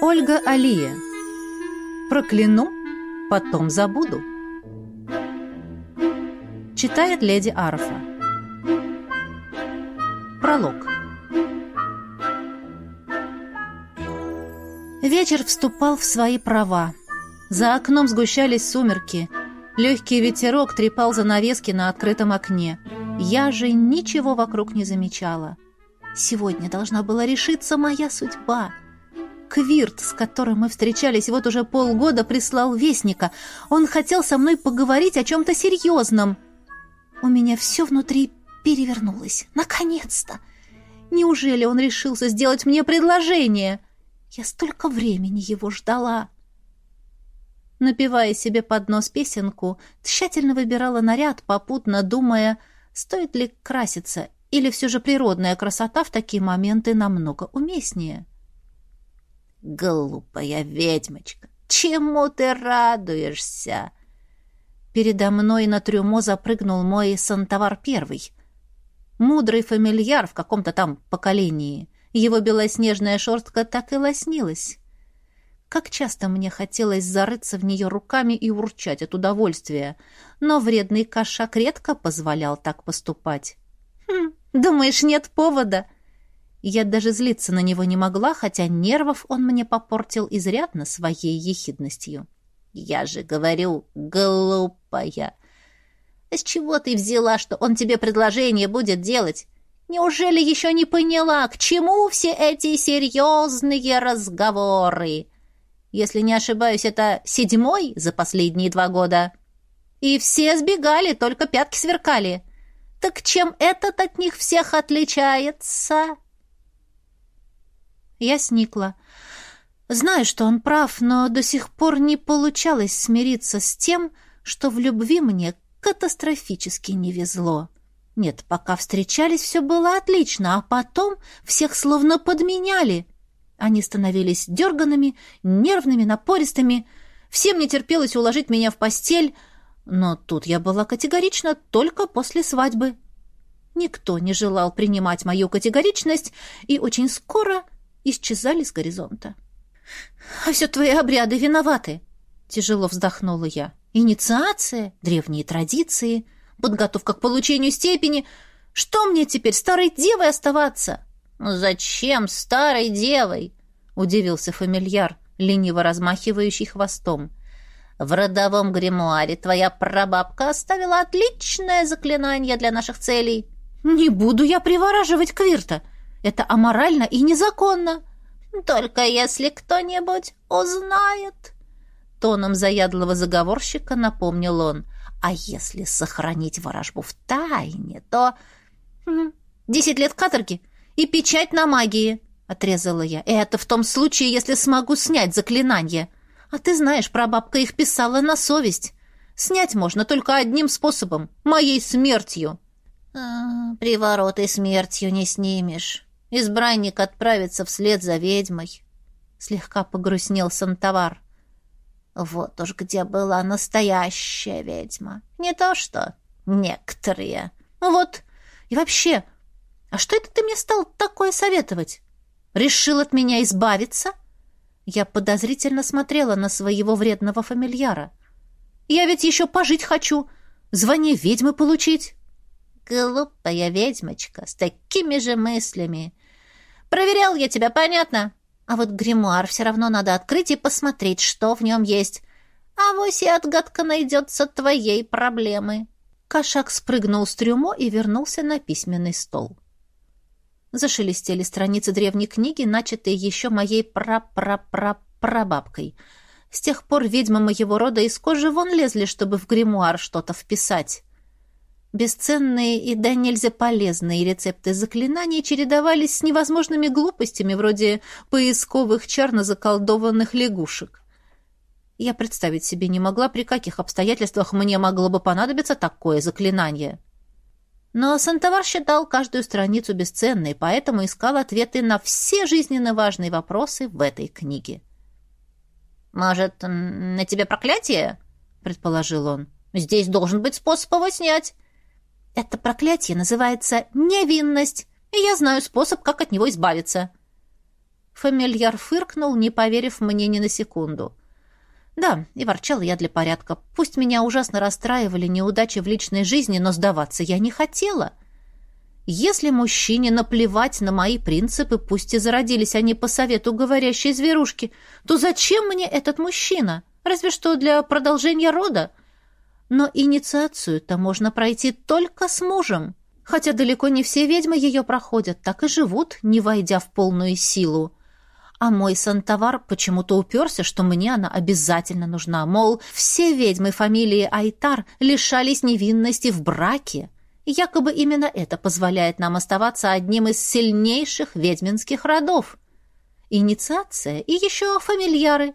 Ольга Алия. Прокляну, потом забуду. Читает леди Арфа. Пролог. Вечер вступал в свои права. За окном сгущались сумерки. Легкий ветерок трепал занавески на открытом окне. Я же ничего вокруг не замечала. Сегодня должна была решиться моя судьба — Квирт, с которым мы встречались вот уже полгода, прислал вестника. Он хотел со мной поговорить о чем-то серьезном. У меня все внутри перевернулось. Наконец-то! Неужели он решился сделать мне предложение? Я столько времени его ждала. Напевая себе под нос песенку, тщательно выбирала наряд, попутно думая, стоит ли краситься, или все же природная красота в такие моменты намного уместнее. — «Глупая ведьмочка, чему ты радуешься?» Передо мной на трюмо запрыгнул мой Сантовар Первый. Мудрый фамильяр в каком-то там поколении. Его белоснежная шерстка так и лоснилась. Как часто мне хотелось зарыться в нее руками и урчать от удовольствия, но вредный кошак редко позволял так поступать. «Хм, думаешь, нет повода?» Я даже злиться на него не могла, хотя нервов он мне попортил изрядно своей ехидностью. «Я же говорю, глупая! С чего ты взяла, что он тебе предложение будет делать? Неужели еще не поняла, к чему все эти серьезные разговоры? Если не ошибаюсь, это седьмой за последние два года. И все сбегали, только пятки сверкали. Так чем этот от них всех отличается?» Я сникла. Знаю, что он прав, но до сих пор не получалось смириться с тем, что в любви мне катастрофически не везло. Нет, пока встречались, все было отлично, а потом всех словно подменяли. Они становились дерганными, нервными, напористыми. Всем не терпелось уложить меня в постель, но тут я была категорична только после свадьбы. Никто не желал принимать мою категоричность, и очень скоро исчезали с горизонта. «А все твои обряды виноваты!» — тяжело вздохнула я. «Инициация, древние традиции, подготовка к получению степени. Что мне теперь, старой девой оставаться?» «Ну «Зачем старой девой?» — удивился фамильяр, лениво размахивающий хвостом. «В родовом гримуаре твоя прабабка оставила отличное заклинание для наших целей». «Не буду я привораживать Квирта!» Это аморально и незаконно. Только если кто-нибудь узнает, тоном заядлого заговорщика напомнил он. А если сохранить ворожбу в тайне, то десять лет каторги и печать на магии, отрезала я. Это в том случае, если смогу снять заклинание. А ты знаешь, прабабка их писала на совесть. Снять можно только одним способом моей смертью. А, привороты смертью не снимешь. Избранник отправится вслед за ведьмой. Слегка погрустнел Сантовар. Вот уж где была настоящая ведьма. Не то что некоторые. Вот. И вообще, а что это ты мне стал такое советовать? Решил от меня избавиться? Я подозрительно смотрела на своего вредного фамильяра. Я ведь еще пожить хочу, звание ведьмы получить. Глупая ведьмочка, с такими же мыслями. Проверял я тебя, понятно? А вот гримуар все равно надо открыть и посмотреть, что в нем есть. А вось и отгадка найдется твоей проблемы». Кошак спрыгнул с трюмо и вернулся на письменный стол. Зашелестели страницы древней книги, начатые еще моей пра-пра-пра-прабабкой. С тех пор ведьмы моего рода из кожи вон лезли, чтобы в гримуар что-то вписать. Бесценные и да нельзя полезные рецепты заклинаний чередовались с невозможными глупостями, вроде поисковых чар на заколдованных лягушек. Я представить себе не могла, при каких обстоятельствах мне могло бы понадобиться такое заклинание. Но Сантовар считал каждую страницу бесценной, поэтому искал ответы на все жизненно важные вопросы в этой книге. «Может, на тебе проклятие?» — предположил он. «Здесь должен быть способ его снять». Это проклятие называется невинность, и я знаю способ, как от него избавиться. Фамильяр фыркнул, не поверив мне ни на секунду. Да, и ворчала я для порядка. Пусть меня ужасно расстраивали неудачи в личной жизни, но сдаваться я не хотела. Если мужчине наплевать на мои принципы, пусть и зародились они по совету говорящей зверушки, то зачем мне этот мужчина? Разве что для продолжения рода. Но инициацию-то можно пройти только с мужем. Хотя далеко не все ведьмы ее проходят, так и живут, не войдя в полную силу. А мой сантовар почему-то уперся, что мне она обязательно нужна. Мол, все ведьмы фамилии Айтар лишались невинности в браке. Якобы именно это позволяет нам оставаться одним из сильнейших ведьминских родов. Инициация и еще фамильяры.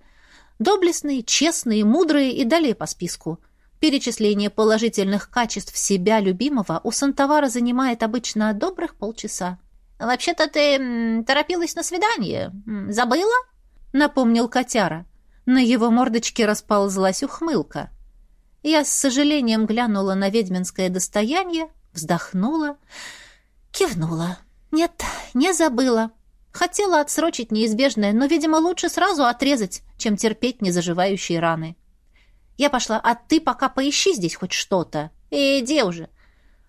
Доблестные, честные, мудрые и далее по списку. Перечисление положительных качеств себя любимого у Сантовара занимает обычно добрых полчаса. «Вообще-то ты торопилась на свидание. Забыла?» — напомнил котяра. На его мордочке расползлась ухмылка. Я с сожалением глянула на ведьминское достояние, Вздохнула, кивнула. Нет, не забыла. Хотела отсрочить неизбежное, но, видимо, лучше сразу отрезать, чем терпеть незаживающие раны. Я пошла, а ты пока поищи здесь хоть что-то. Иди уже.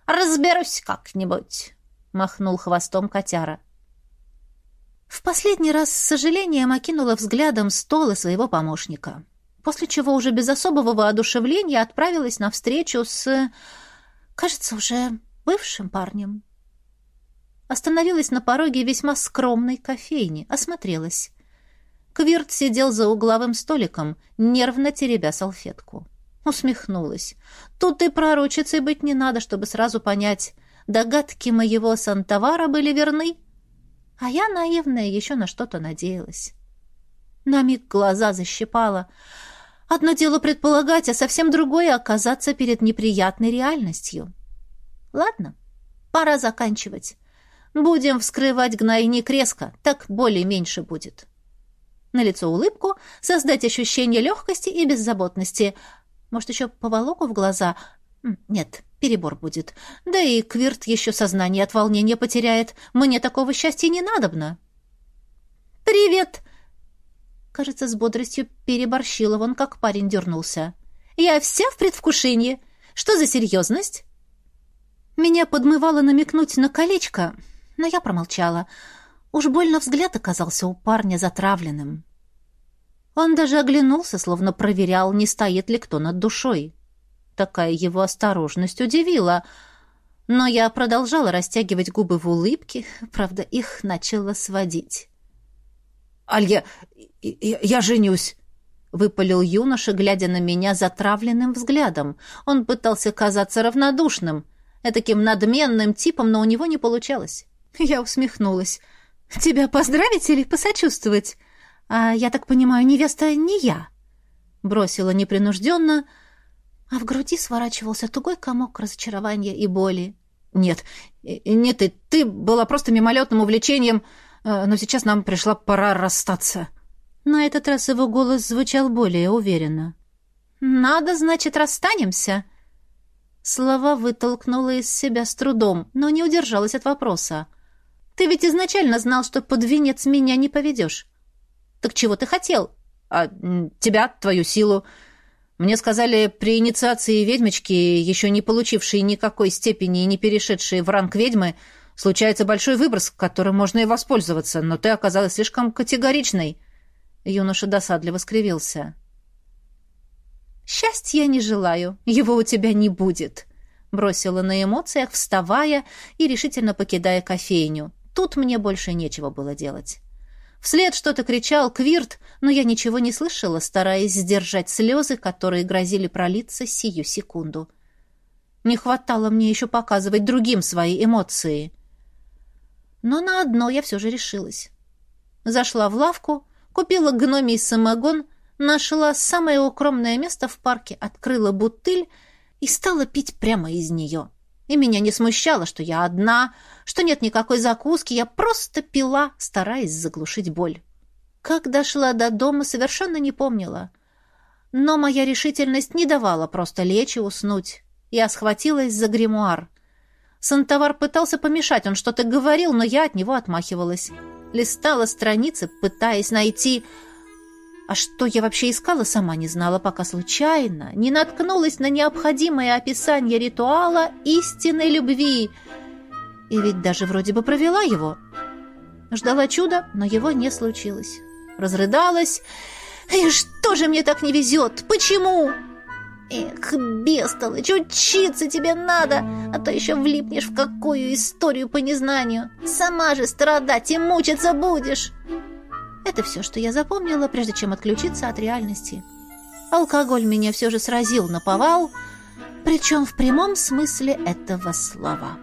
Разберусь как-нибудь, махнул хвостом котяра. В последний раз с сожалением окинула взглядом стол и своего помощника, после чего уже без особого воодушевления отправилась на встречу с кажется, уже бывшим парнем. Остановилась на пороге весьма скромной кофейни, осмотрелась. Квирт сидел за угловым столиком, нервно теребя салфетку. Усмехнулась. Тут и пророчицей быть не надо, чтобы сразу понять. Догадки моего сантовара были верны. А я, наивная, еще на что-то надеялась. На миг глаза защипала. Одно дело предполагать, а совсем другое — оказаться перед неприятной реальностью. Ладно, пора заканчивать. Будем вскрывать гнойник резко, так более-меньше будет. На лицо улыбку, создать ощущение легкости и беззаботности. Может, еще поволоку в глаза? Нет, перебор будет. Да и Квирт еще сознание от волнения потеряет. Мне такого счастья не надобно. «Привет!» Кажется, с бодростью переборщила, вон как парень дернулся. «Я вся в предвкушении. Что за серьезность?» Меня подмывало намекнуть на колечко, но я промолчала. Уж больно взгляд оказался у парня затравленным. Он даже оглянулся, словно проверял, не стоит ли кто над душой. Такая его осторожность удивила, но я продолжала растягивать губы в улыбке, правда, их начало сводить. «Алья, я, я женюсь!» — выпалил юноша, глядя на меня затравленным взглядом. Он пытался казаться равнодушным, таким надменным типом, но у него не получалось. Я усмехнулась. «Тебя поздравить или посочувствовать? А я так понимаю, невеста не я?» Бросила непринужденно, а в груди сворачивался тугой комок разочарования и боли. «Нет, не ты. Ты была просто мимолетным увлечением...» Э, но сейчас нам пришла пора расстаться». На этот раз его голос звучал более уверенно. «Надо, значит, расстанемся?» Слова вытолкнула из себя с трудом, но не удержалась от вопроса. «Ты ведь изначально знал, что под венец меня не поведешь. Так чего ты хотел?» «А тебя, твою силу. Мне сказали, при инициации ведьмочки, еще не получившей никакой степени и не перешедшей в ранг ведьмы, Случается большой выброс, которым можно и воспользоваться, но ты оказалась слишком категоричной». Юноша досадливо скривился. «Счастья не желаю, его у тебя не будет», — бросила на эмоциях, вставая и решительно покидая кофейню. Тут мне больше нечего было делать. Вслед что-то кричал Квирт, но я ничего не слышала, стараясь сдержать слезы, которые грозили пролиться сию секунду. Не хватало мне еще показывать другим свои эмоции — но на одно я все же решилась. Зашла в лавку, купила гномий самогон, нашла самое укромное место в парке, открыла бутыль и стала пить прямо из нее. И меня не смущало, что я одна, что нет никакой закуски, я просто пила, стараясь заглушить боль. Как дошла до дома, совершенно не помнила. Но моя решительность не давала просто лечь и уснуть. Я схватилась за гримуар. Сантовар пытался помешать, он что-то говорил, но я от него отмахивалась. Листала страницы, пытаясь найти... А что я вообще искала, сама не знала, пока случайно не наткнулась на необходимое описание ритуала истинной любви. И ведь даже вроде бы провела его. Ждала чуда, но его не случилось. Разрыдалась. «И что же мне так не везет? Почему?» «Эх, бестолочь, учиться тебе надо, а то еще влипнешь в какую историю по незнанию. Сама же страдать и мучиться будешь!» Это все, что я запомнила, прежде чем отключиться от реальности. Алкоголь меня все же сразил на повал, причем в прямом смысле этого слова.